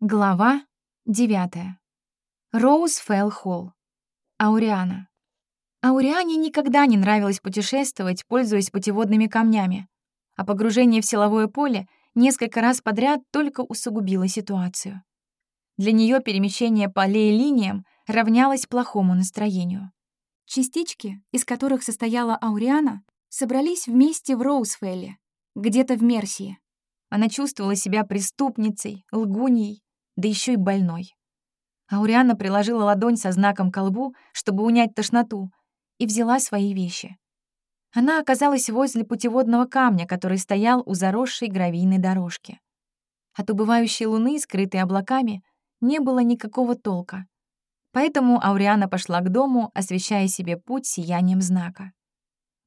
Глава 9. Роуз Фэлл Холл. Ауриана. Ауриане никогда не нравилось путешествовать, пользуясь путеводными камнями, а погружение в силовое поле несколько раз подряд только усугубило ситуацию. Для нее перемещение полей линиям равнялось плохому настроению. Частички, из которых состояла Ауриана, собрались вместе в Роузфелле, где-то в Мерсии. Она чувствовала себя преступницей, лгуньей, да еще и больной. Ауриана приложила ладонь со знаком к колбу, чтобы унять тошноту, и взяла свои вещи. Она оказалась возле путеводного камня, который стоял у заросшей гравийной дорожки. От убывающей луны, скрытой облаками, не было никакого толка. Поэтому Ауриана пошла к дому, освещая себе путь сиянием знака.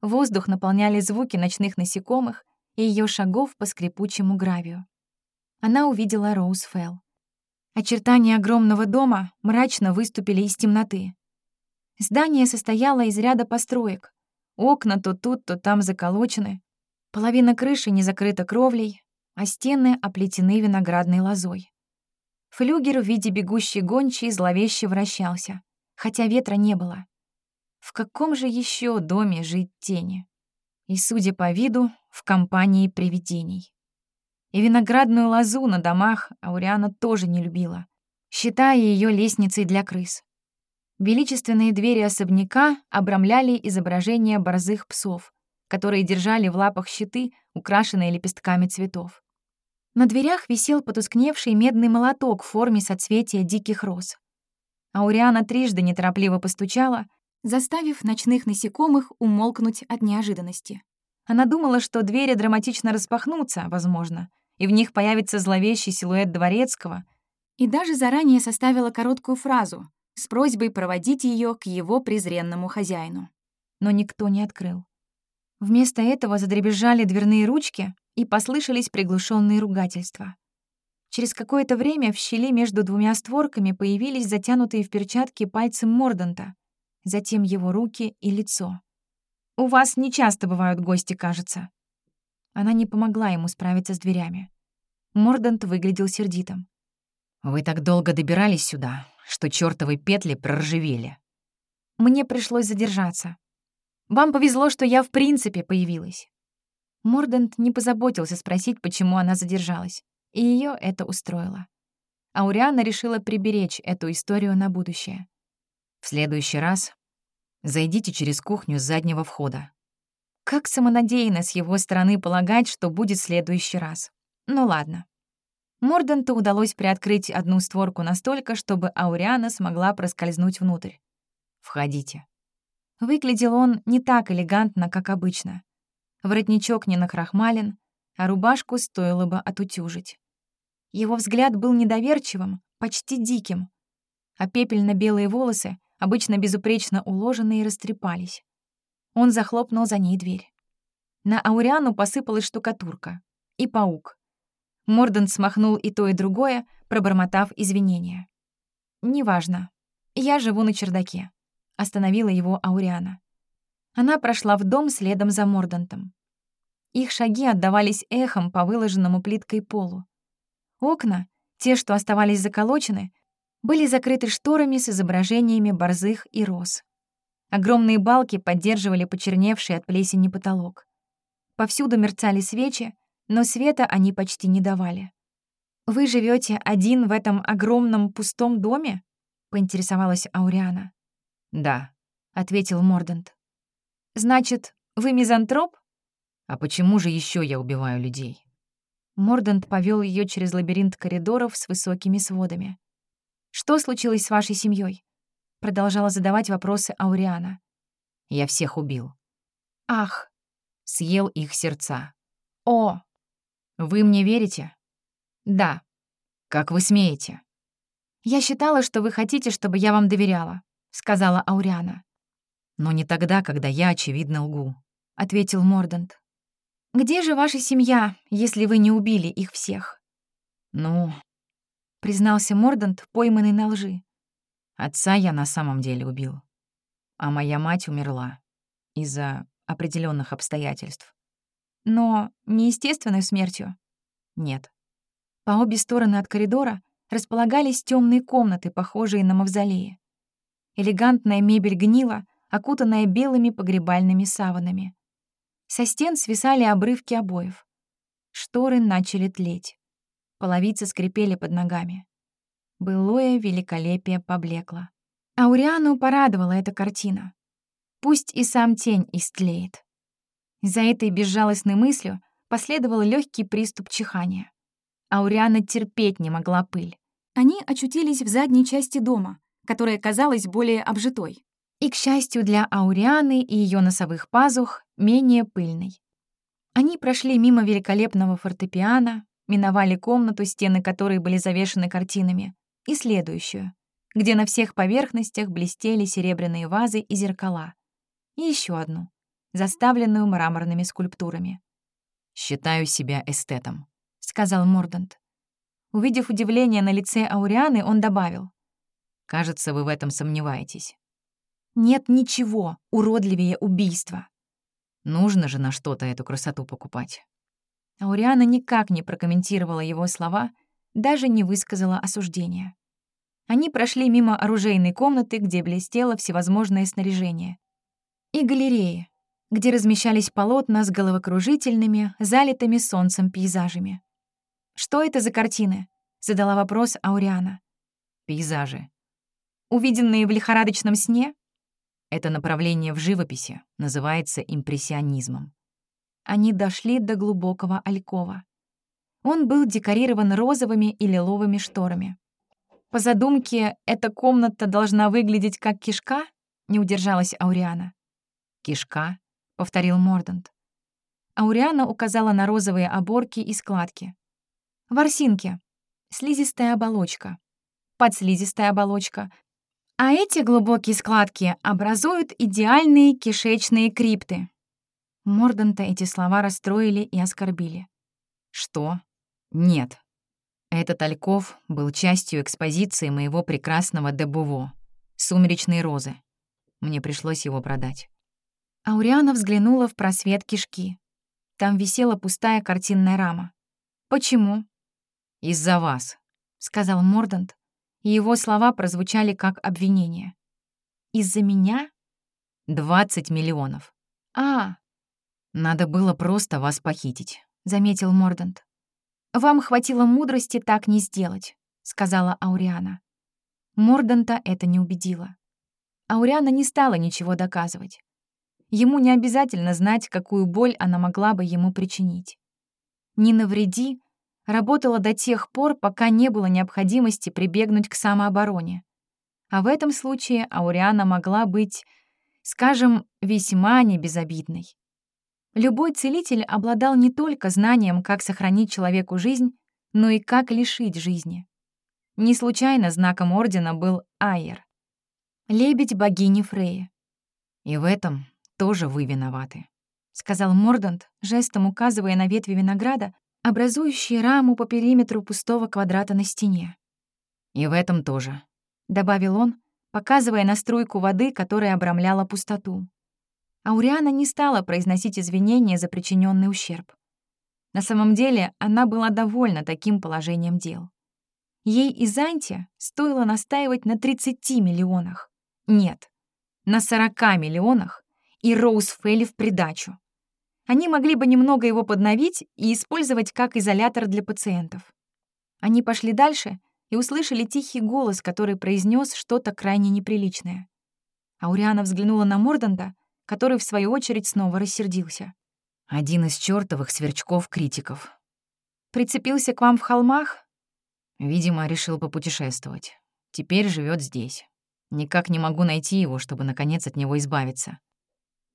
Воздух наполняли звуки ночных насекомых и ее шагов по скрипучему гравию. Она увидела Роуз Фелл. Очертания огромного дома мрачно выступили из темноты. Здание состояло из ряда построек. Окна то тут, то там заколочены. Половина крыши не закрыта кровлей, а стены оплетены виноградной лозой. Флюгер в виде бегущей гончей зловеще вращался, хотя ветра не было. В каком же еще доме жить тени? И, судя по виду, в компании привидений. И виноградную лозу на домах Ауриана тоже не любила, считая ее лестницей для крыс. Величественные двери особняка обрамляли изображения борзых псов, которые держали в лапах щиты, украшенные лепестками цветов. На дверях висел потускневший медный молоток в форме соцветия диких роз. Ауриана трижды неторопливо постучала, заставив ночных насекомых умолкнуть от неожиданности. Она думала, что двери драматично распахнутся, возможно, и в них появится зловещий силуэт дворецкого, и даже заранее составила короткую фразу с просьбой проводить ее к его презренному хозяину. Но никто не открыл. Вместо этого задребезжали дверные ручки и послышались приглушенные ругательства. Через какое-то время в щели между двумя створками появились затянутые в перчатки пальцы Морданта, затем его руки и лицо. «У вас нечасто бывают гости, кажется». Она не помогла ему справиться с дверями. Мордант выглядел сердитым. «Вы так долго добирались сюда, что чёртовы петли проржавели». «Мне пришлось задержаться. Вам повезло, что я в принципе появилась». Мордант не позаботился спросить, почему она задержалась, и её это устроило. Ауриана решила приберечь эту историю на будущее. «В следующий раз зайдите через кухню с заднего входа». Как самонадеянно с его стороны полагать, что будет в следующий раз. Ну ладно. Морденту удалось приоткрыть одну створку настолько, чтобы Ауриана смогла проскользнуть внутрь. «Входите». Выглядел он не так элегантно, как обычно. Воротничок не накрахмален, а рубашку стоило бы отутюжить. Его взгляд был недоверчивым, почти диким, а пепельно-белые волосы, обычно безупречно уложенные, растрепались. Он захлопнул за ней дверь. На Ауриану посыпалась штукатурка. И паук. Морден смахнул и то, и другое, пробормотав извинения. «Неважно. Я живу на чердаке», — остановила его Ауриана. Она прошла в дом следом за Мордантом. Их шаги отдавались эхом по выложенному плиткой полу. Окна, те, что оставались заколочены, были закрыты шторами с изображениями борзых и роз. Огромные балки поддерживали почерневший от плесени потолок. Повсюду мерцали свечи, но света они почти не давали. «Вы живете один в этом огромном пустом доме?» — поинтересовалась Ауриана. «Да», — ответил Мордант. «Значит, вы мизантроп?» «А почему же еще я убиваю людей?» Мордант повел ее через лабиринт коридоров с высокими сводами. «Что случилось с вашей семьей? продолжала задавать вопросы Ауриана. «Я всех убил». «Ах!» Съел их сердца. «О!» Вы мне верите? Да. Как вы смеете? Я считала, что вы хотите, чтобы я вам доверяла, сказала Ауриана. Но не тогда, когда я очевидно лгу, ответил Мордант. Где же ваша семья, если вы не убили их всех? Ну, признался Мордант, пойманный на лжи. Отца я на самом деле убил, а моя мать умерла из-за определенных обстоятельств. Но неестественной смертью? Нет. По обе стороны от коридора располагались темные комнаты, похожие на мавзолеи. Элегантная мебель гнила, окутанная белыми погребальными саванами. Со стен свисали обрывки обоев. Шторы начали тлеть. Половицы скрипели под ногами. Былое великолепие поблекло. Ауриану порадовала эта картина. Пусть и сам тень истлеет. За этой безжалостной мыслью последовал легкий приступ чихания. Ауриана терпеть не могла пыль. Они очутились в задней части дома, которая казалась более обжитой. И, к счастью для Аурианы и ее носовых пазух, менее пыльной. Они прошли мимо великолепного фортепиано, миновали комнату, стены которой были завешены картинами, и следующую, где на всех поверхностях блестели серебряные вазы и зеркала, и еще одну, заставленную мраморными скульптурами. «Считаю себя эстетом», — сказал Мордант. Увидев удивление на лице Аурианы, он добавил. «Кажется, вы в этом сомневаетесь». «Нет ничего уродливее убийства». Нужно же на что-то эту красоту покупать. Ауриана никак не прокомментировала его слова, даже не высказала осуждения. Они прошли мимо оружейной комнаты, где блестело всевозможное снаряжение, и галереи, где размещались полотна с головокружительными, залитыми солнцем пейзажами. «Что это за картины?» — задала вопрос Ауриана. «Пейзажи». «Увиденные в лихорадочном сне?» Это направление в живописи называется импрессионизмом. Они дошли до глубокого алькова. Он был декорирован розовыми и лиловыми шторами. По задумке, эта комната должна выглядеть как кишка, не удержалась Ауриана. «Кишка?» — повторил Мордант. Ауриана указала на розовые оборки и складки. Ворсинки. Слизистая оболочка. Подслизистая оболочка. А эти глубокие складки образуют идеальные кишечные крипты. Морданта эти слова расстроили и оскорбили. «Что? Нет. Этот Альков был частью экспозиции моего прекрасного Дебуво «Сумеречные розы». Мне пришлось его продать. Ауриана взглянула в просвет кишки. Там висела пустая картинная рама. «Почему?» «Из-за вас», — сказал Мордант, и его слова прозвучали как обвинение. «Из-за меня?» «Двадцать миллионов». «А!» «Надо было просто вас похитить», — заметил Мордант. «Вам хватило мудрости так не сделать», — сказала Ауриана. Морданта это не убедило. Ауриана не стала ничего доказывать. Ему не обязательно знать, какую боль она могла бы ему причинить. «Не навреди» работала до тех пор, пока не было необходимости прибегнуть к самообороне. А в этом случае Ауриана могла быть, скажем, весьма небезобидной. Любой целитель обладал не только знанием, как сохранить человеку жизнь, но и как лишить жизни. Не случайно знаком ордена был Айер, лебедь богини Фреи. «И в этом тоже вы виноваты», — сказал Мордант, жестом указывая на ветви винограда, образующие раму по периметру пустого квадрата на стене. «И в этом тоже», — добавил он, показывая на струйку воды, которая обрамляла пустоту. Ауриана не стала произносить извинения за причиненный ущерб. На самом деле она была довольна таким положением дел. Ей и Занте стоило настаивать на 30 миллионах. Нет, на 40 миллионах и Роуз Фелли в придачу. Они могли бы немного его подновить и использовать как изолятор для пациентов. Они пошли дальше и услышали тихий голос, который произнес что-то крайне неприличное. Ауриана взглянула на Морданда, который, в свою очередь, снова рассердился. «Один из чертовых сверчков-критиков». «Прицепился к вам в холмах?» Видимо, решил попутешествовать. Теперь живет здесь. Никак не могу найти его, чтобы, наконец, от него избавиться.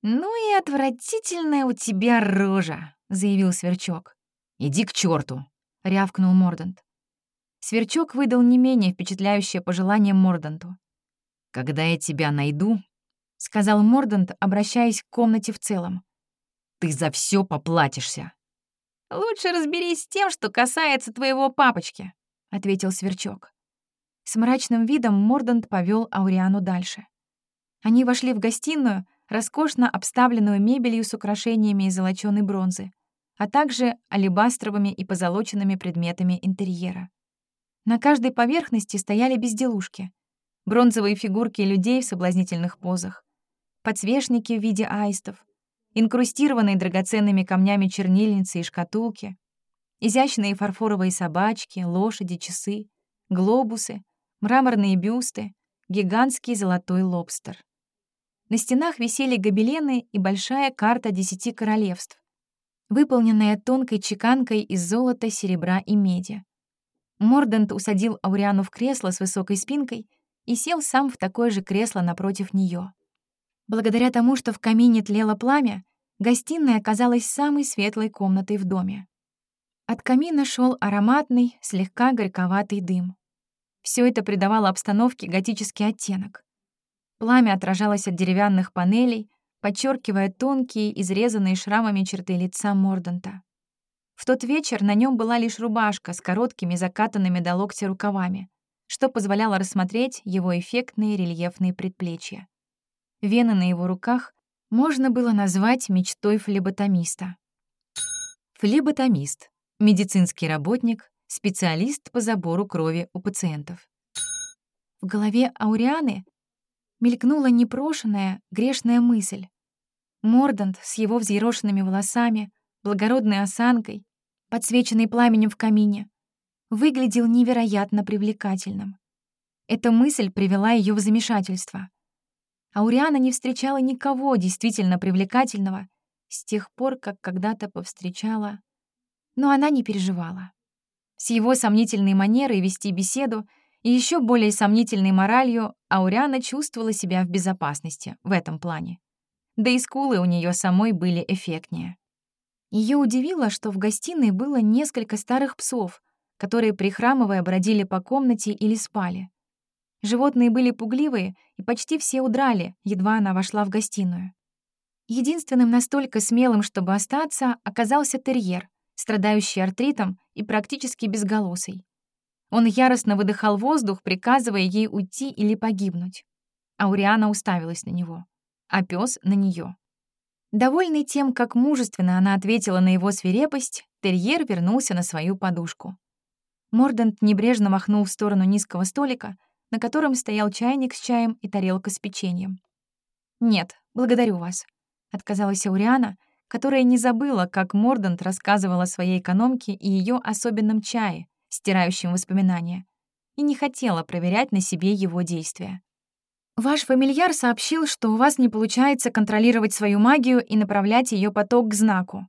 «Ну и отвратительная у тебя рожа», — заявил Сверчок. «Иди к черту, рявкнул Мордант. Сверчок выдал не менее впечатляющее пожелание Морданту. «Когда я тебя найду», — сказал Мордант, обращаясь к комнате в целом, «ты за все поплатишься». «Лучше разберись с тем, что касается твоего папочки», — ответил Сверчок. С мрачным видом Мордант повел Ауриану дальше. Они вошли в гостиную, роскошно обставленную мебелью с украшениями из золочёной бронзы, а также алебастровыми и позолоченными предметами интерьера. На каждой поверхности стояли безделушки. Бронзовые фигурки людей в соблазнительных позах, подсвечники в виде аистов, инкрустированные драгоценными камнями чернильницы и шкатулки, изящные фарфоровые собачки, лошади, часы, глобусы, мраморные бюсты, гигантский золотой лобстер. На стенах висели гобелены и большая карта десяти королевств, выполненная тонкой чеканкой из золота, серебра и меди. Мордент усадил Ауриану в кресло с высокой спинкой и сел сам в такое же кресло напротив нее. Благодаря тому, что в камине тлело пламя, гостиная оказалась самой светлой комнатой в доме. От камина шел ароматный, слегка горьковатый дым. Все это придавало обстановке готический оттенок. Пламя отражалось от деревянных панелей, подчеркивая тонкие, изрезанные шрамами черты лица Морданта. В тот вечер на нем была лишь рубашка с короткими закатанными до локтя рукавами, что позволяло рассмотреть его эффектные рельефные предплечья. Вены на его руках можно было назвать мечтой флеботомиста. Флеботомист — медицинский работник, специалист по забору крови у пациентов. В голове Аурианы мелькнула непрошенная, грешная мысль. Мордант с его взъерошенными волосами, благородной осанкой, подсвеченный пламенем в камине, выглядел невероятно привлекательным. Эта мысль привела ее в замешательство. Ауриана не встречала никого действительно привлекательного с тех пор, как когда-то повстречала. Но она не переживала. С его сомнительной манерой вести беседу и еще более сомнительной моралью Ауриана чувствовала себя в безопасности в этом плане. Да и скулы у нее самой были эффектнее. Ее удивило, что в гостиной было несколько старых псов, которые, прихрамывая, бродили по комнате или спали. Животные были пугливые, и почти все удрали, едва она вошла в гостиную. Единственным настолько смелым, чтобы остаться, оказался терьер, страдающий артритом и практически безголосый. Он яростно выдыхал воздух, приказывая ей уйти или погибнуть. Ауриана уставилась на него, а пес на нее. Довольный тем, как мужественно она ответила на его свирепость, терьер вернулся на свою подушку. Мордент небрежно махнул в сторону низкого столика, на котором стоял чайник с чаем и тарелка с печеньем. «Нет, благодарю вас», — отказалась Ауриана, которая не забыла, как Мордант рассказывала своей экономке и ее особенном чае, стирающем воспоминания, и не хотела проверять на себе его действия. «Ваш фамильяр сообщил, что у вас не получается контролировать свою магию и направлять ее поток к знаку».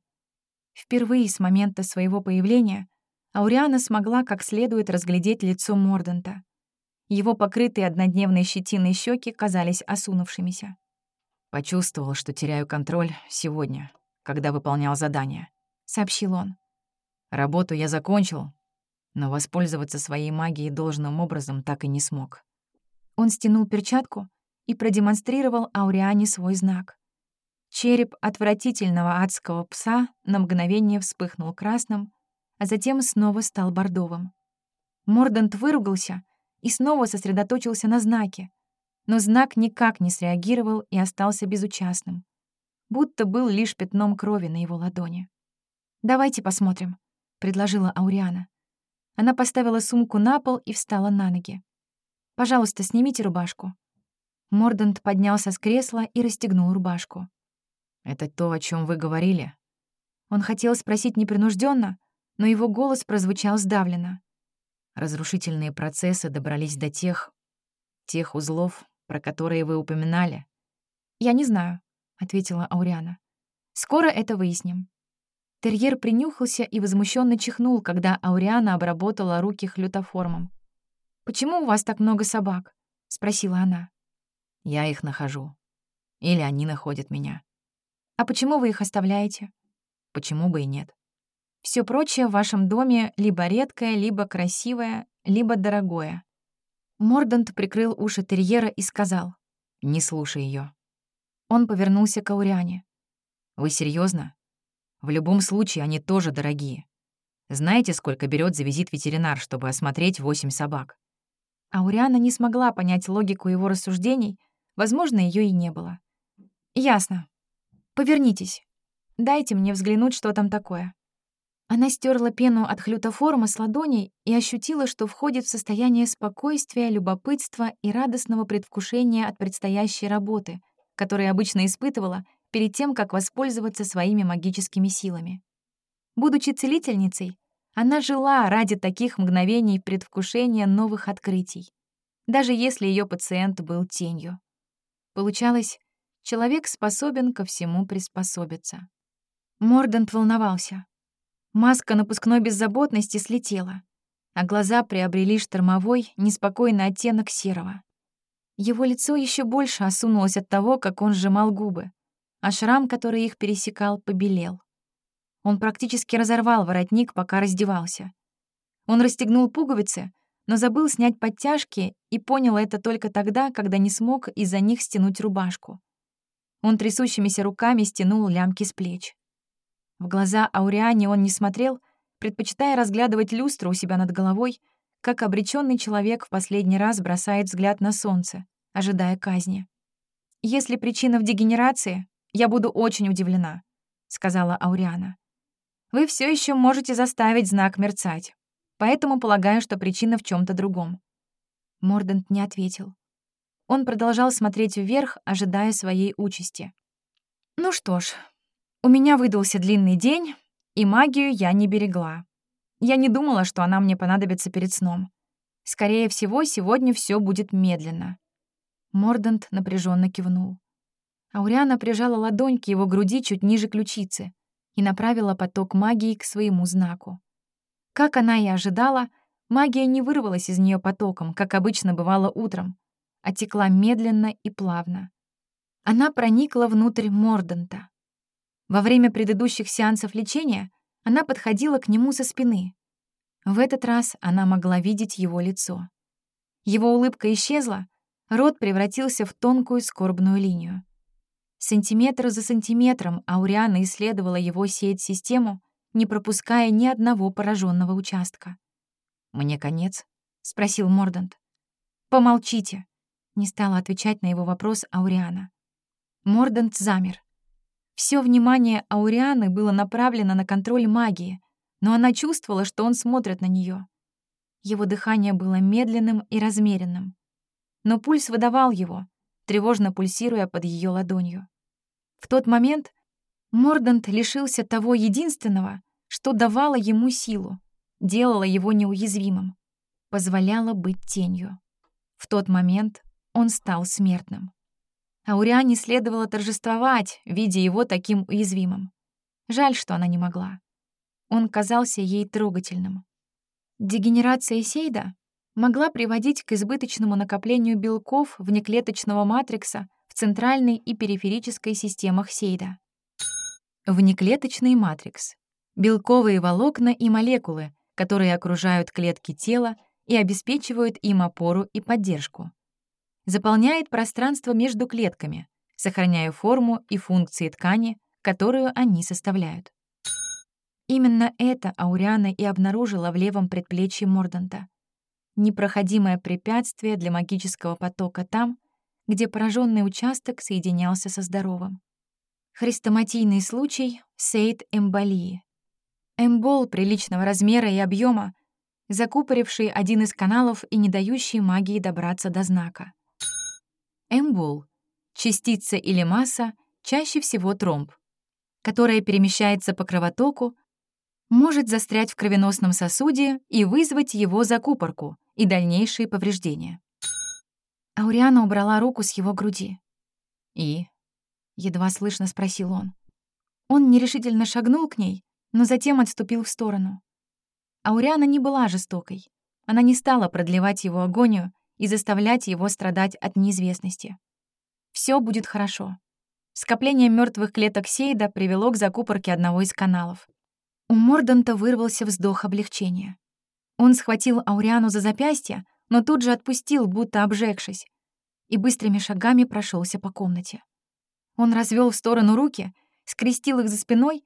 Впервые с момента своего появления Ауриана смогла как следует разглядеть лицо Морданта. Его покрытые однодневной щетиной щеки казались осунувшимися. «Почувствовал, что теряю контроль сегодня, когда выполнял задание», — сообщил он. «Работу я закончил, но воспользоваться своей магией должным образом так и не смог». Он стянул перчатку и продемонстрировал Ауриане свой знак. Череп отвратительного адского пса на мгновение вспыхнул красным, а затем снова стал бордовым. Мордант выругался и снова сосредоточился на знаке, но знак никак не среагировал и остался безучастным, будто был лишь пятном крови на его ладони. «Давайте посмотрим», — предложила Ауриана. Она поставила сумку на пол и встала на ноги. «Пожалуйста, снимите рубашку». Мордант поднялся с кресла и расстегнул рубашку. «Это то, о чем вы говорили?» Он хотел спросить непринужденно, но его голос прозвучал сдавленно. Разрушительные процессы добрались до тех... тех узлов, про которые вы упоминали. «Я не знаю», — ответила Ауриана. «Скоро это выясним». Терьер принюхался и возмущенно чихнул, когда Ауриана обработала руки хлютоформом. «Почему у вас так много собак?» — спросила она. «Я их нахожу. Или они находят меня». «А почему вы их оставляете?» «Почему бы и нет?» Все прочее в вашем доме либо редкое, либо красивое, либо дорогое». Мордант прикрыл уши терьера и сказал. «Не слушай ее. Он повернулся к Ауриане. «Вы серьезно? В любом случае они тоже дорогие. Знаете, сколько берет за визит ветеринар, чтобы осмотреть восемь собак?» Ауриана не смогла понять логику его рассуждений, возможно, ее и не было. «Ясно. Повернитесь. Дайте мне взглянуть, что там такое». Она стерла пену от хлютоформа с ладоней и ощутила, что входит в состояние спокойствия, любопытства и радостного предвкушения от предстоящей работы, которую обычно испытывала перед тем, как воспользоваться своими магическими силами. Будучи целительницей, она жила ради таких мгновений предвкушения новых открытий, даже если ее пациент был тенью. Получалось, человек способен ко всему приспособиться. Мордант волновался. Маска напускной беззаботности слетела, а глаза приобрели штормовой, неспокойный оттенок серого. Его лицо еще больше осунулось от того, как он сжимал губы, а шрам, который их пересекал, побелел. Он практически разорвал воротник, пока раздевался. Он расстегнул пуговицы, но забыл снять подтяжки и понял это только тогда, когда не смог из-за них стянуть рубашку. Он трясущимися руками стянул лямки с плеч. В глаза Ауриане он не смотрел, предпочитая разглядывать люстру у себя над головой, как обреченный человек в последний раз бросает взгляд на солнце, ожидая казни. «Если причина в дегенерации, я буду очень удивлена», — сказала Ауриана. «Вы все еще можете заставить знак мерцать, поэтому полагаю, что причина в чем то другом». Мордент не ответил. Он продолжал смотреть вверх, ожидая своей участи. «Ну что ж, у меня выдался длинный день, и магию я не берегла. Я не думала, что она мне понадобится перед сном. Скорее всего, сегодня все будет медленно. Мордант напряженно кивнул. Ауриана прижала ладонь к его груди чуть ниже ключицы и направила поток магии к своему знаку. Как она и ожидала, магия не вырвалась из нее потоком, как обычно бывало утром, а текла медленно и плавно. Она проникла внутрь Морданта, во время предыдущих сеансов лечения она подходила к нему со спины. В этот раз она могла видеть его лицо. Его улыбка исчезла, рот превратился в тонкую скорбную линию. Сантиметр за сантиметром Ауриана исследовала его сеть-систему, не пропуская ни одного пораженного участка. «Мне конец?» — спросил Мордант. «Помолчите», — не стала отвечать на его вопрос Ауриана. Мордант замер. Все внимание Аурианы было направлено на контроль магии, но она чувствовала, что он смотрит на нее. Его дыхание было медленным и размеренным. Но пульс выдавал его, тревожно пульсируя под ее ладонью. В тот момент Мордант лишился того единственного, что давало ему силу, делало его неуязвимым, позволяло быть тенью. В тот момент он стал смертным. Ауриане следовало торжествовать, видя его таким уязвимым. Жаль, что она не могла. Он казался ей трогательным. Дегенерация Сейда могла приводить к избыточному накоплению белков внеклеточного матрикса центральной и периферической системах Сейда. Внеклеточный матрикс — белковые волокна и молекулы, которые окружают клетки тела и обеспечивают им опору и поддержку заполняет пространство между клетками, сохраняя форму и функции ткани, которую они составляют. Именно это Ауриана и обнаружила в левом предплечье Морданта. Непроходимое препятствие для магического потока там, где пораженный участок соединялся со здоровым. Хрестоматийный случай сейд-эмболии. Эмбол приличного размера и объема, закупоривший один из каналов и не дающий магии добраться до знака. Эмбол — частица или масса, чаще всего тромб, которая перемещается по кровотоку, может застрять в кровеносном сосуде и вызвать его закупорку и дальнейшие повреждения. Ауриана убрала руку с его груди. «И?» — едва слышно спросил он. Он нерешительно шагнул к ней, но затем отступил в сторону. Ауриана не была жестокой. Она не стала продлевать его агонию, и заставлять его страдать от неизвестности. Все будет хорошо. Скопление мертвых клеток Сейда привело к закупорке одного из каналов. У Морданта вырвался вздох облегчения. Он схватил Ауриану за запястье, но тут же отпустил, будто обжегшись, и быстрыми шагами прошелся по комнате. Он развел в сторону руки, скрестил их за спиной,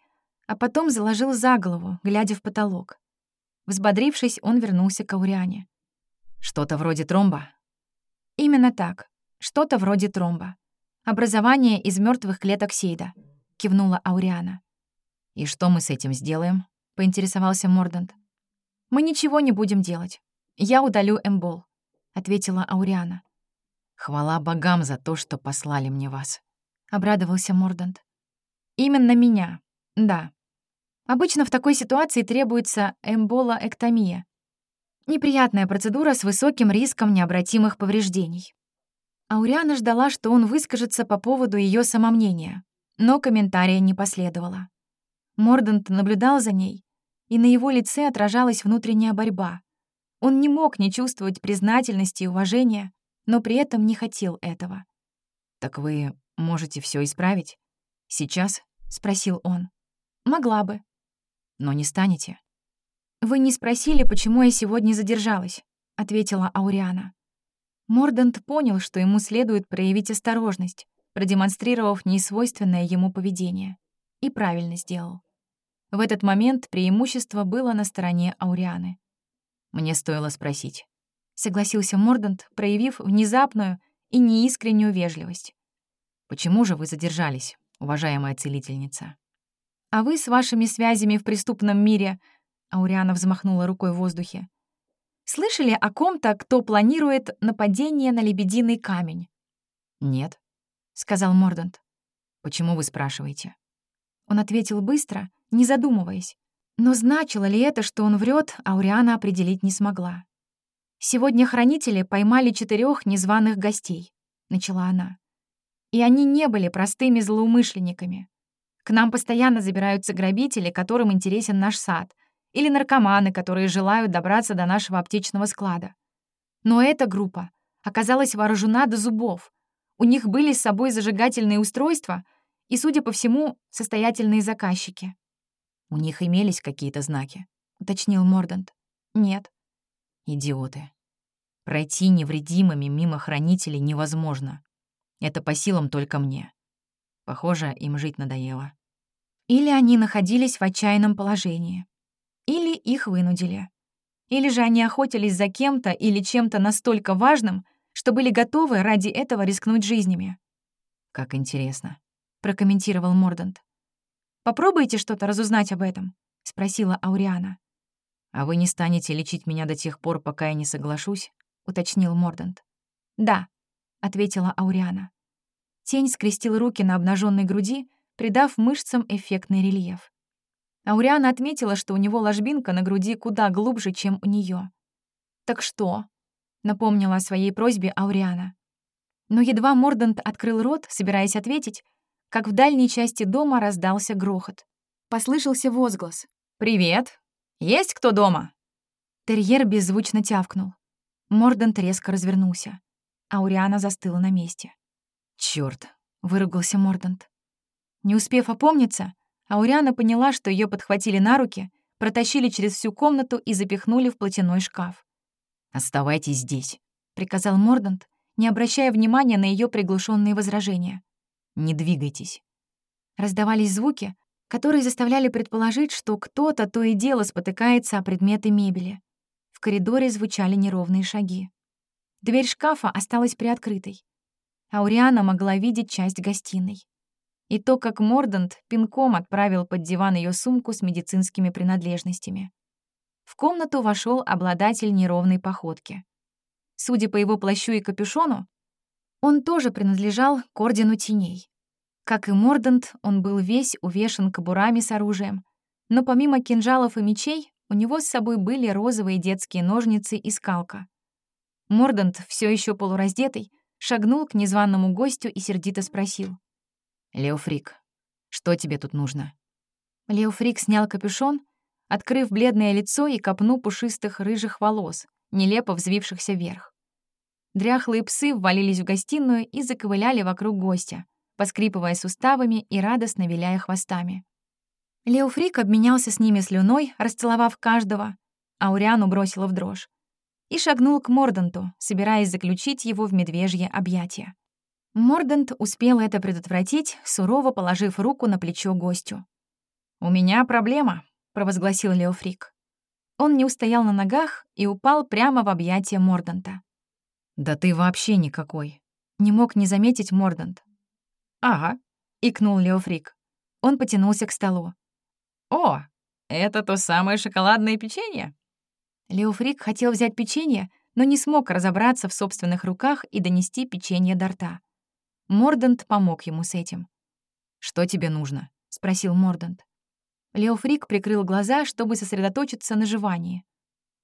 а потом заложил за голову, глядя в потолок. Взбодрившись, он вернулся к Ауриане. Что-то вроде тромба? Именно так. Что-то вроде тромба. Образование из мертвых клеток Сейда, кивнула Ауриана. И что мы с этим сделаем? — поинтересовался Мордант. «Мы ничего не будем делать. Я удалю эмбол», — ответила Ауриана. «Хвала богам за то, что послали мне вас», — обрадовался Мордант. «Именно меня, да. Обычно в такой ситуации требуется эмболоэктомия. Неприятная процедура с высоким риском необратимых повреждений. Ауриана ждала, что он выскажется по поводу ее самомнения, но комментария не последовало. Мордант наблюдал за ней, и на его лице отражалась внутренняя борьба. Он не мог не чувствовать признательности и уважения, но при этом не хотел этого. «Так вы можете все исправить? Сейчас?» — спросил он. «Могла бы». «Но не станете?» «Вы не спросили, почему я сегодня задержалась», — ответила Ауриана. Мордант понял, что ему следует проявить осторожность, продемонстрировав несвойственное ему поведение. И правильно сделал. В этот момент преимущество было на стороне Аурианы. «Мне стоило спросить», — согласился Мордант, проявив внезапную и неискреннюю вежливость. «Почему же вы задержались, уважаемая целительница?» «А вы с вашими связями в преступном мире...» Ауриана взмахнула рукой в воздухе. Слышали о ком-то, кто планирует нападение на лебединый камень?» «Нет», — сказал Мордант. «Почему вы спрашиваете?» Он ответил быстро, не задумываясь. Но значило ли это, что он врет, Ауриана определить не смогла. «Сегодня хранители поймали четырех незваных гостей», — начала она. «И они не были простыми злоумышленниками. К нам постоянно забираются грабители, которым интересен наш сад, или наркоманы, которые желают добраться до нашего аптечного склада. Но эта группа оказалась вооружена до зубов. У них были с собой зажигательные устройства и, судя по всему, состоятельные заказчики. «У них имелись какие-то знаки», — уточнил Мордант. «Нет». «Идиоты. Пройти невредимыми мимо хранителей невозможно. Это по силам только мне. Похоже, им жить надоело». Или они находились в отчаянном положении. Или их вынудили. Или же они охотились за кем-то или чем-то настолько важным, что были готовы ради этого рискнуть жизнями. «Как интересно», — прокомментировал Мордант. «Попробуйте что-то разузнать об этом», — спросила Ауриана. «А вы не станете лечить меня до тех пор, пока я не соглашусь?» — уточнил Мордант. «Да», — ответила Ауриана. Тень скрестил руки на обнаженной груди, придав мышцам эффектный рельеф. Ауриана отметила, что у него ложбинка на груди куда глубже, чем у нее. «Так что?» — напомнила о своей просьбе Ауриана. Но едва Мордант открыл рот, собираясь ответить, как в дальней части дома раздался грохот. Послышался возглас. «Привет! Есть кто дома?» Терьер беззвучно тявкнул. Мордант резко развернулся. Ауриана застыла на месте. «Чёрт!» — выругался Мордант. Не успев опомниться, Ауриана поняла, что ее подхватили на руки, протащили через всю комнату и запихнули в платяной шкаф. «Оставайтесь здесь», — приказал Мордант, не обращая внимания на ее приглушенные возражения. «Не двигайтесь». Раздавались звуки, которые заставляли предположить, что кто-то то и дело спотыкается о предметы мебели. В коридоре звучали неровные шаги. Дверь шкафа осталась приоткрытой. Ауриана могла видеть часть гостиной и то, как Мордант пинком отправил под диван ее сумку с медицинскими принадлежностями. В комнату вошел обладатель неровной походки. Судя по его плащу и капюшону, он тоже принадлежал к Ордену Теней. Как и Мордант, он был весь увешан кобурами с оружием, но помимо кинжалов и мечей у него с собой были розовые детские ножницы и скалка. Мордант, все еще полураздетый, шагнул к незваному гостю и сердито спросил. «Леофрик, что тебе тут нужно?» Леофрик снял капюшон, открыв бледное лицо и копну пушистых рыжих волос, нелепо взвившихся вверх. Дряхлые псы ввалились в гостиную и заковыляли вокруг гостя, поскрипывая суставами и радостно виляя хвостами. Леофрик обменялся с ними слюной, расцеловав каждого, а Уриану бросила в дрожь, и шагнул к Морданту, собираясь заключить его в медвежье объятия. Мордант успел это предотвратить, сурово положив руку на плечо гостю. «У меня проблема», — провозгласил Леофрик. Он не устоял на ногах и упал прямо в объятия Морданта. «Да ты вообще никакой», — не мог не заметить Мордант. «Ага», — икнул Леофрик. Он потянулся к столу. «О, Это то самое шоколадное печенье? Леофрик хотел взять печенье, но не смог разобраться в собственных руках и донести печенье до рта. Мордант помог ему с этим. «Что тебе нужно?» — спросил Мордант. Леофрик прикрыл глаза, чтобы сосредоточиться на жевании.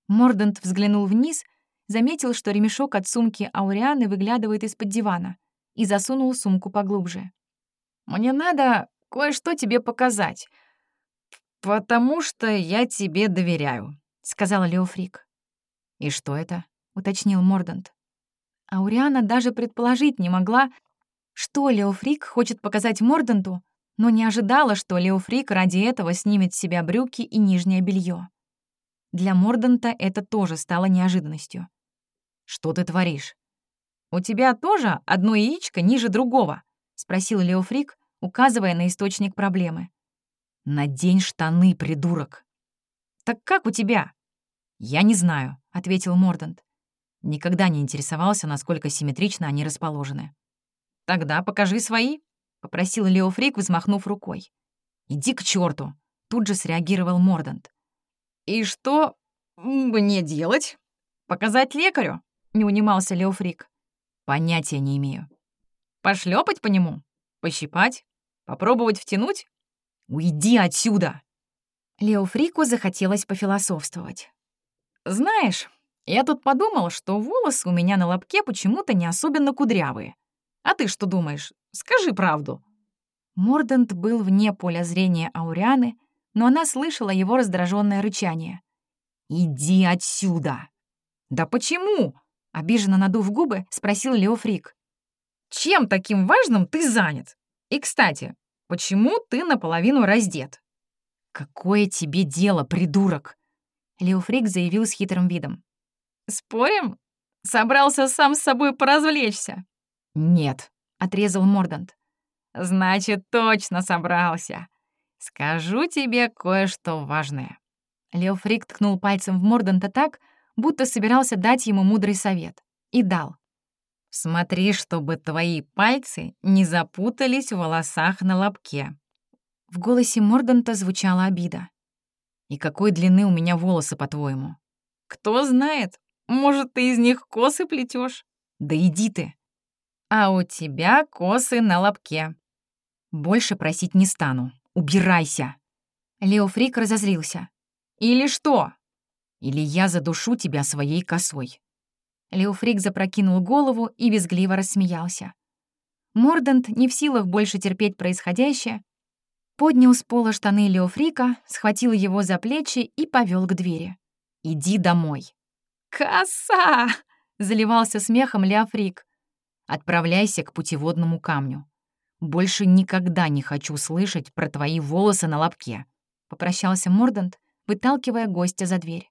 Мордант взглянул вниз, заметил, что ремешок от сумки Аурианы выглядывает из-под дивана, и засунул сумку поглубже. «Мне надо кое-что тебе показать, потому что я тебе доверяю», — сказала Леофрик. «И что это?» — уточнил Мордант. Ауриана даже предположить не могла, что Леофрик хочет показать Морданту, но не ожидала, что Леофрик ради этого снимет с себя брюки и нижнее белье. Для Морданта это тоже стало неожиданностью. «Что ты творишь?» «У тебя тоже одно яичко ниже другого?» — спросил Леофрик, указывая на источник проблемы. «Надень штаны, придурок!» «Так как у тебя?» «Я не знаю», — ответил Мордант. Никогда не интересовался, насколько симметрично они расположены. «Тогда покажи свои», — попросил Леофрик, взмахнув рукой. «Иди к черту! тут же среагировал Мордант. «И что мне делать? Показать лекарю?» — не унимался Леофрик. «Понятия не имею». «Пошлепать по нему? Пощипать? Попробовать втянуть? Уйди отсюда!» Леофрику захотелось пофилософствовать. «Знаешь, я тут подумал, что волосы у меня на лобке почему-то не особенно кудрявые. А ты что думаешь? Скажи правду». Мордант был вне поля зрения Аурианы, но она слышала его раздраженное рычание. «Иди отсюда!» «Да почему?» — обиженно надув губы, спросил Леофрик. «Чем таким важным ты занят? И, кстати, почему ты наполовину раздет?» «Какое тебе дело, придурок?» Леофрик заявил с хитрым видом. «Спорим? Собрался сам с собой поразвлечься?» «Нет», — отрезал Мордант. «Значит, точно собрался. Скажу тебе кое-что важное». Лео Фрик ткнул пальцем в Морданта так, будто собирался дать ему мудрый совет. И дал. «Смотри, чтобы твои пальцы не запутались в волосах на лобке». В голосе Морданта звучала обида. «И какой длины у меня волосы, по-твоему?» «Кто знает, может, ты из них косы плетешь? «Да иди ты!» «А у тебя косы на лобке». «Больше просить не стану. Убирайся!» Лео Фрик разозлился. «Или что? Или я задушу тебя своей косой». Лео Фрик запрокинул голову и визгливо рассмеялся. Мордант, не в силах больше терпеть происходящее, поднял с пола штаны Лео Фрика, схватил его за плечи и повел к двери. «Иди домой». «Коса!» — заливался смехом Леофрик. Отправляйся к путеводному камню. Больше никогда не хочу слышать про твои волосы на лобке», — попрощался Мордант, выталкивая гостя за дверь.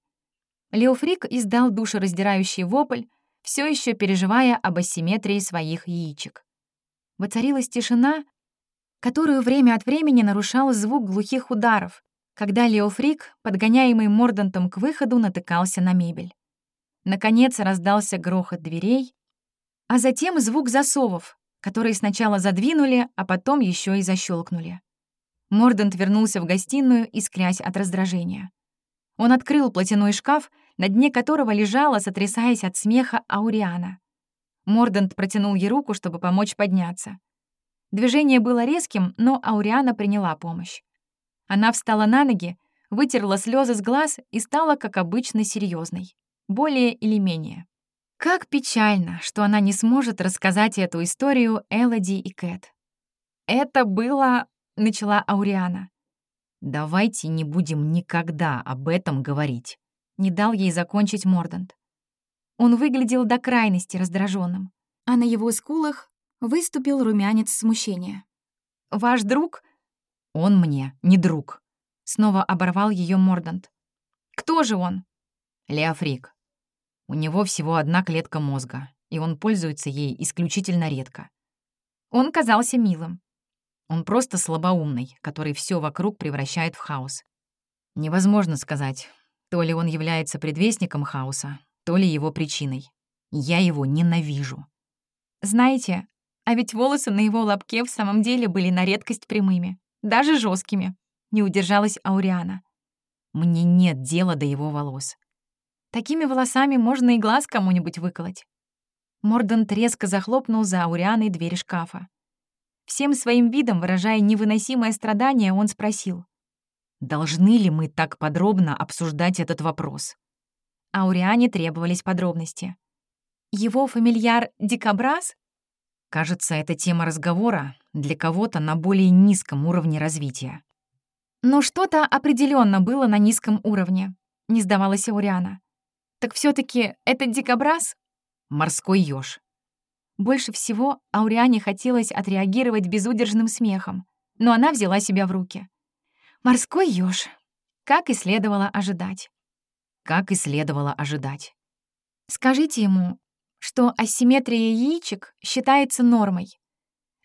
Леофрик издал душераздирающий вопль, все еще переживая об асимметрии своих яичек. Воцарилась тишина, которую время от времени нарушал звук глухих ударов, когда Леофрик, подгоняемый Мордантом к выходу, натыкался на мебель. Наконец раздался грохот дверей, а затем звук засовов, которые сначала задвинули, а потом еще и защелкнули. Мордант вернулся в гостиную, искрясь от раздражения. Он открыл платяной шкаф, на дне которого лежала, сотрясаясь от смеха, Ауриана. Мордант протянул ей руку, чтобы помочь подняться. Движение было резким, но Ауриана приняла помощь. Она встала на ноги, вытерла слезы с глаз и стала, как обычно, серьезной, более или менее. Как печально, что она не сможет рассказать эту историю Элоди и Кэт. «Это было...» — начала Ауриана. «Давайте не будем никогда об этом говорить», — не дал ей закончить Мордант. Он выглядел до крайности раздраженным, а на его скулах выступил румянец смущения. «Ваш друг?» «Он мне не друг», — снова оборвал ее Мордант. «Кто же он?» «Леофрик», у него всего одна клетка мозга, и он пользуется ей исключительно редко. Он казался милым. Он просто слабоумный, который все вокруг превращает в хаос. Невозможно сказать, то ли он является предвестником хаоса, то ли его причиной. Я его ненавижу. Знаете, а ведь волосы на его лобке в самом деле были на редкость прямыми, даже жесткими. Не удержалась Ауриана. Мне нет дела до его волос. Такими волосами можно и глаз кому-нибудь выколоть. Мордант резко захлопнул за Аурианой дверь шкафа. Всем своим видом, выражая невыносимое страдание, он спросил. «Должны ли мы так подробно обсуждать этот вопрос?» Ауриане требовались подробности. «Его фамильяр Дикобраз?» Кажется, это тема разговора для кого-то на более низком уровне развития. Но что-то определенно было на низком уровне, не сдавалась Ауриана. Так все таки это дикобраз? Морской ёж. Больше всего Ауриане хотелось отреагировать безудержным смехом, но она взяла себя в руки. Морской ёж, как и следовало ожидать. Как и следовало ожидать. Скажите ему, что асимметрия яичек считается нормой.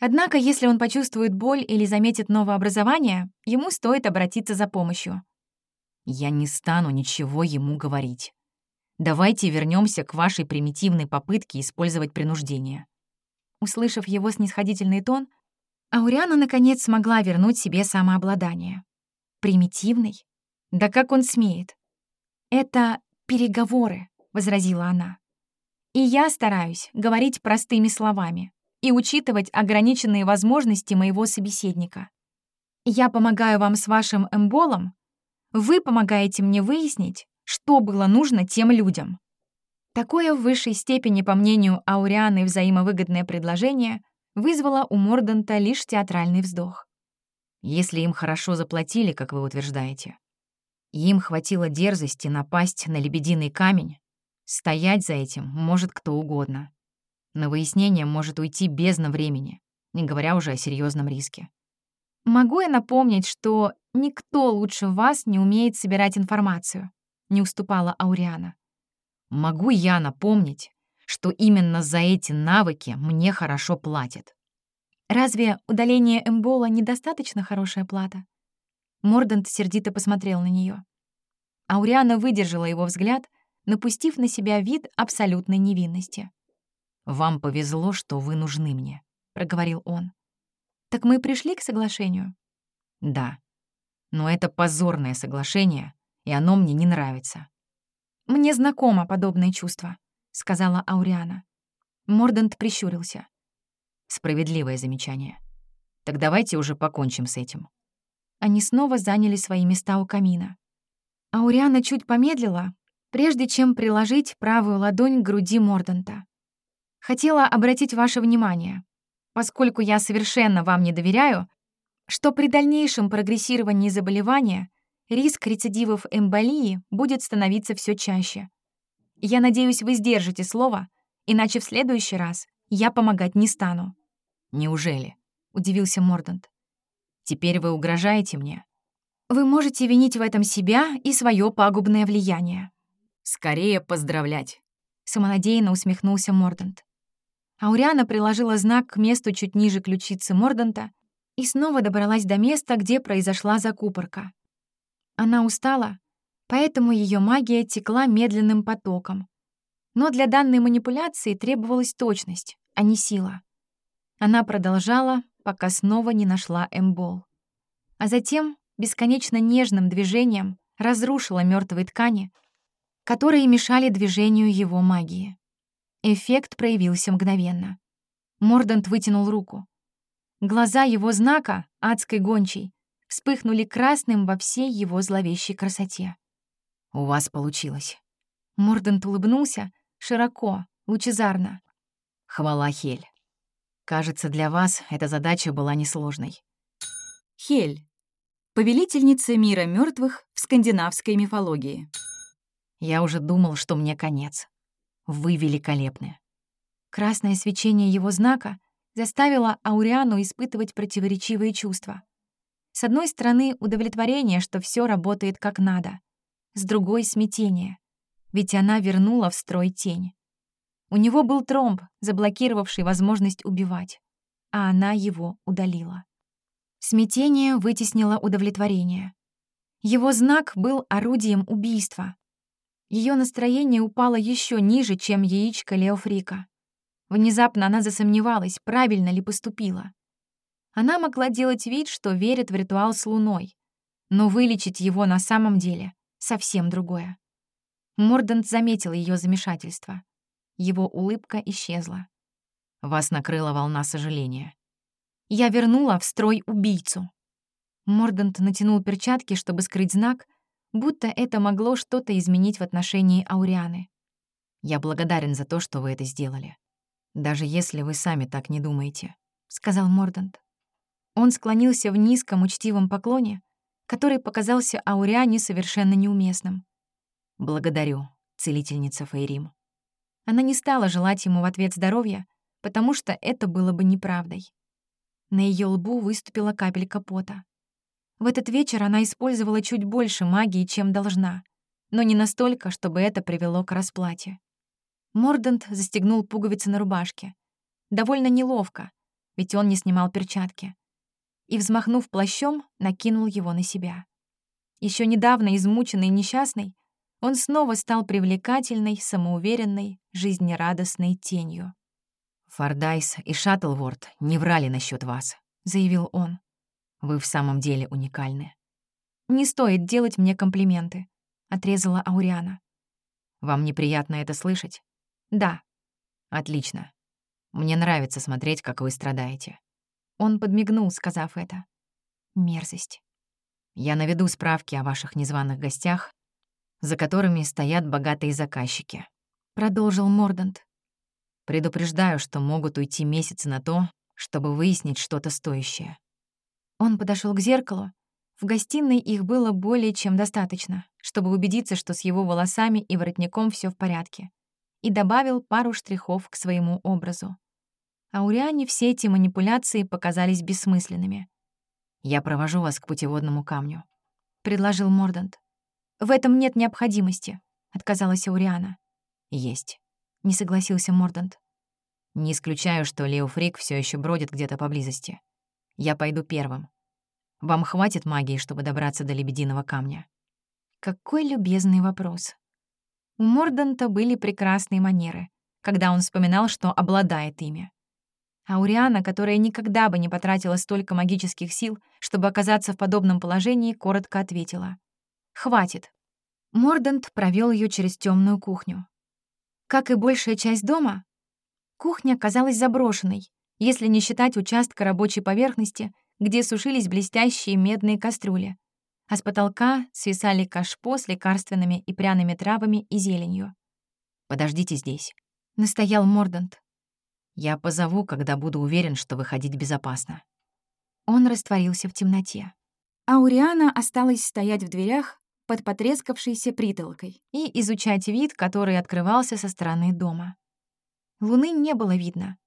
Однако, если он почувствует боль или заметит новообразование, ему стоит обратиться за помощью. Я не стану ничего ему говорить. Давайте вернемся к вашей примитивной попытке использовать принуждение. Услышав его снисходительный тон, Ауриана наконец смогла вернуть себе самообладание. Примитивный? Да как он смеет? Это переговоры, возразила она. И я стараюсь говорить простыми словами и учитывать ограниченные возможности моего собеседника. Я помогаю вам с вашим эмболом, вы помогаете мне выяснить, что было нужно тем людям. Такое в высшей степени, по мнению Аурианы, взаимовыгодное предложение вызвало у Морданта лишь театральный вздох. Если им хорошо заплатили, как вы утверждаете, им хватило дерзости напасть на лебединый камень, стоять за этим может кто угодно. На выяснение может уйти бездна времени, не говоря уже о серьезном риске. Могу я напомнить, что никто лучше вас не умеет собирать информацию, не уступала Ауриана. Могу я напомнить, что именно за эти навыки мне хорошо платят. Разве удаление эмбола недостаточно хорошая плата? Мордант сердито посмотрел на нее. Ауриана выдержала его взгляд, напустив на себя вид абсолютной невинности. «Вам повезло, что вы нужны мне», — проговорил он. «Так мы пришли к соглашению?» «Да. Но это позорное соглашение, и оно мне не нравится». «Мне знакомо подобное чувство», — сказала Ауриана. Мордант прищурился. «Справедливое замечание. Так давайте уже покончим с этим». Они снова заняли свои места у камина. Ауриана чуть помедлила, прежде чем приложить правую ладонь к груди Морданта. Хотела обратить ваше внимание, поскольку я совершенно вам не доверяю, что при дальнейшем прогрессировании заболевания риск рецидивов эмболии будет становиться все чаще. Я надеюсь, вы сдержите слово, иначе в следующий раз я помогать не стану». «Неужели?» — удивился Мордант. «Теперь вы угрожаете мне?» «Вы можете винить в этом себя и свое пагубное влияние». «Скорее поздравлять», — самонадеянно усмехнулся Мордант. Ауриана приложила знак к месту чуть ниже ключицы Морданта и снова добралась до места, где произошла закупорка. Она устала, поэтому ее магия текла медленным потоком. Но для данной манипуляции требовалась точность, а не сила. Она продолжала, пока снова не нашла эмбол. А затем бесконечно нежным движением разрушила мертвые ткани, которые мешали движению его магии. Эффект проявился мгновенно. Мордант вытянул руку. Глаза его знака, адской гончей, вспыхнули красным во всей его зловещей красоте. «У вас получилось». Мордант улыбнулся, широко, лучезарно. «Хвала, Хель. Кажется, для вас эта задача была несложной». Хель. Повелительница мира мертвых в скандинавской мифологии. Я уже думал, что мне конец. Вы великолепны». Красное свечение его знака заставило Ауриану испытывать противоречивые чувства. С одной стороны, удовлетворение, что все работает как надо. С другой — смятение. Ведь она вернула в строй тень. У него был тромб, заблокировавший возможность убивать, а она его удалила. Смятение вытеснило удовлетворение. Его знак был орудием убийства, ее настроение упало еще ниже, чем яичко Леофрика. Внезапно она засомневалась, правильно ли поступила. Она могла делать вид, что верит в ритуал с луной, Но вылечить его на самом деле совсем другое. Мордант заметил ее замешательство. Его улыбка исчезла. Вас накрыла волна сожаления. Я вернула в строй убийцу. Мордант натянул перчатки, чтобы скрыть знак, будто это могло что-то изменить в отношении Аурианы. Я благодарен за то, что вы это сделали. Даже если вы сами так не думаете, — сказал Мордант. Он склонился в низком учтивом поклоне, который показался Ауриане совершенно неуместным. «Благодарю, целительница Фейрим». Она не стала желать ему в ответ здоровья, потому что это было бы неправдой. На ее лбу выступила капелька пота. В этот вечер она использовала чуть больше магии, чем должна, но не настолько, чтобы это привело к расплате. Мордант застегнул пуговицы на рубашке. Довольно неловко, ведь он не снимал перчатки. И, взмахнув плащом, накинул его на себя. Еще недавно измученный и несчастный, он снова стал привлекательной, самоуверенной, жизнерадостной тенью. «Фордайс и Шаттлворд не врали насчет вас», — заявил он. «Вы в самом деле уникальны». «Не стоит делать мне комплименты», — отрезала Ауриана. «Вам неприятно это слышать?» «Да». «Отлично. Мне нравится смотреть, как вы страдаете». Он подмигнул, сказав это. Мерзость. «Я наведу справки о ваших незваных гостях, за которыми стоят богатые заказчики», — продолжил Мордант. «Предупреждаю, что могут уйти месяцы на то, чтобы выяснить что-то стоящее». Он подошел к зеркалу. В гостиной их было более чем достаточно, чтобы убедиться, что с его волосами и воротником все в порядке и добавил пару штрихов к своему образу. Ауриане все эти манипуляции показались бессмысленными. «Я провожу вас к путеводному камню», — предложил Мордант. «В этом нет необходимости», — отказалась Ауриана. «Есть», — не согласился Мордант. «Не исключаю, что Лео Фрик все еще бродит где-то поблизости. Я пойду первым. Вам хватит магии, чтобы добраться до Лебединого камня?» Какой любезный вопрос. У Морданта были прекрасные манеры, когда он вспоминал, что обладает ими. Ауриана, которая никогда бы не потратила столько магических сил, чтобы оказаться в подобном положении, коротко ответила. «Хватит». Мордант провел ее через темную кухню. Как и большая часть дома, кухня казалась заброшенной, если не считать участка рабочей поверхности, где сушились блестящие медные кастрюли, а с потолка свисали кашпо с лекарственными и пряными травами и зеленью. «Подождите здесь», — настоял Мордант. «Я позову, когда буду уверен, что выходить безопасно». Он растворился в темноте. Ауриана осталась стоять в дверях под потрескавшейся притолкой и изучать вид, который открывался со стороны дома. Луны не было видно.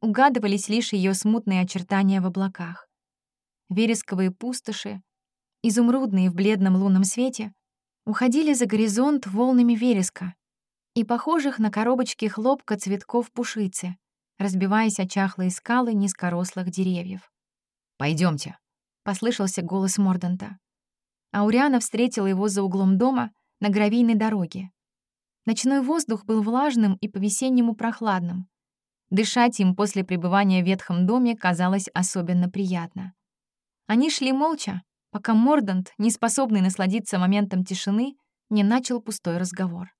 Угадывались лишь ее смутные очертания в облаках. Вересковые пустоши, изумрудные в бледном лунном свете, уходили за горизонт волнами вереска и похожих на коробочки хлопка цветков пушицы, разбиваясь о чахлые скалы низкорослых деревьев. Пойдемте, послышался голос Морданта. Ауриана встретила его за углом дома на гравийной дороге. Ночной воздух был влажным и по-весеннему прохладным. Дышать им после пребывания в ветхом доме казалось особенно приятно. Они шли молча, пока Мордант, не способный насладиться моментом тишины, не начал пустой разговор.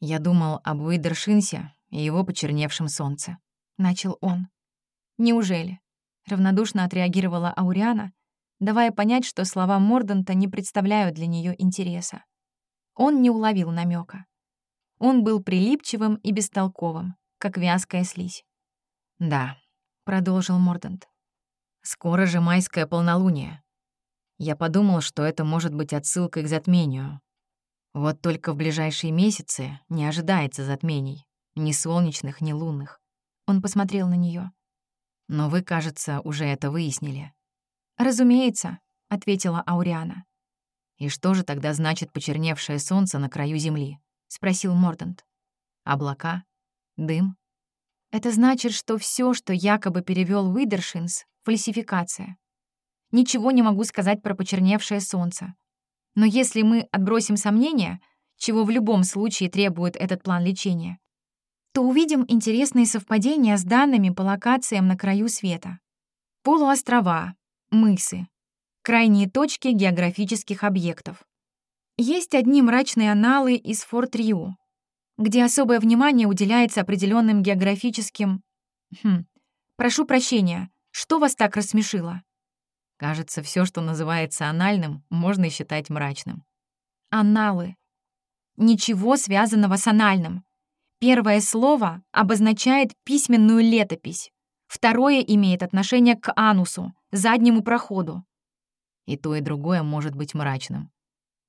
«Я думал об Уидершинсе и его почерневшем солнце», — начал он. «Неужели?» — равнодушно отреагировала Ауриана, давая понять, что слова Морданта не представляют для нее интереса. Он не уловил намека. Он был прилипчивым и бестолковым, как вязкая слизь. «Да», — продолжил Мордант. «Скоро же майское полнолуние. Я подумал, что это может быть отсылкой к затмению. Вот только в ближайшие месяцы не ожидается затмений, ни солнечных, ни лунных. Он посмотрел на нее. Но вы, кажется, уже это выяснили. «Разумеется», — ответила Ауриана. «И что же тогда значит почерневшее солнце на краю земли?» — спросил Мордант. «Облака? Дым?» «Это значит, что все, что якобы перевел Уидершинс, — фальсификация. Ничего не могу сказать про почерневшее солнце. Но если мы отбросим сомнения, чего в любом случае требует этот план лечения, то увидим интересные совпадения с данными по локациям на краю света. Полуострова, мысы, крайние точки географических объектов. Есть одни мрачные аналы из Форт Рью, где особое внимание уделяется определенным географическим... Хм, прошу прощения, что вас так рассмешило? Кажется, все, что называется анальным, можно считать мрачным. Аналы. Ничего связанного с анальным. Первое слово обозначает письменную летопись. Второе имеет отношение к анусу, заднему проходу. И то, и другое может быть мрачным.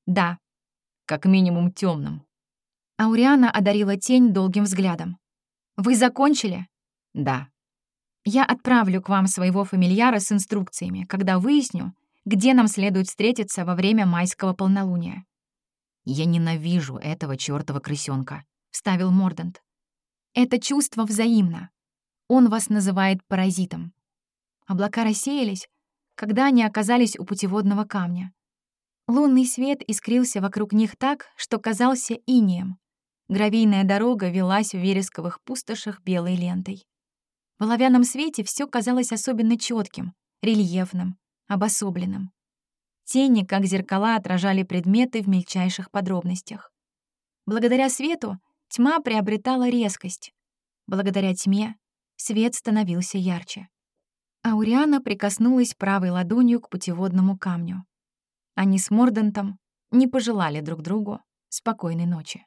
Да. Как минимум темным. Ауриана одарила тень долгим взглядом. «Вы закончили?» «Да». «Я отправлю к вам своего фамильяра с инструкциями, когда выясню, где нам следует встретиться во время майского полнолуния». «Я ненавижу этого чёртова крысёнка», — вставил Мордант. «Это чувство взаимно. Он вас называет паразитом». Облака рассеялись, когда они оказались у путеводного камня. Лунный свет искрился вокруг них так, что казался инием. Гравийная дорога велась в вересковых пустошах белой лентой. В оловянном свете все казалось особенно четким, рельефным, обособленным. Тени, как зеркала, отражали предметы в мельчайших подробностях. Благодаря свету тьма приобретала резкость. Благодаря тьме свет становился ярче. Ауриана прикоснулась правой ладонью к путеводному камню. Они с Мордентом не пожелали друг другу спокойной ночи.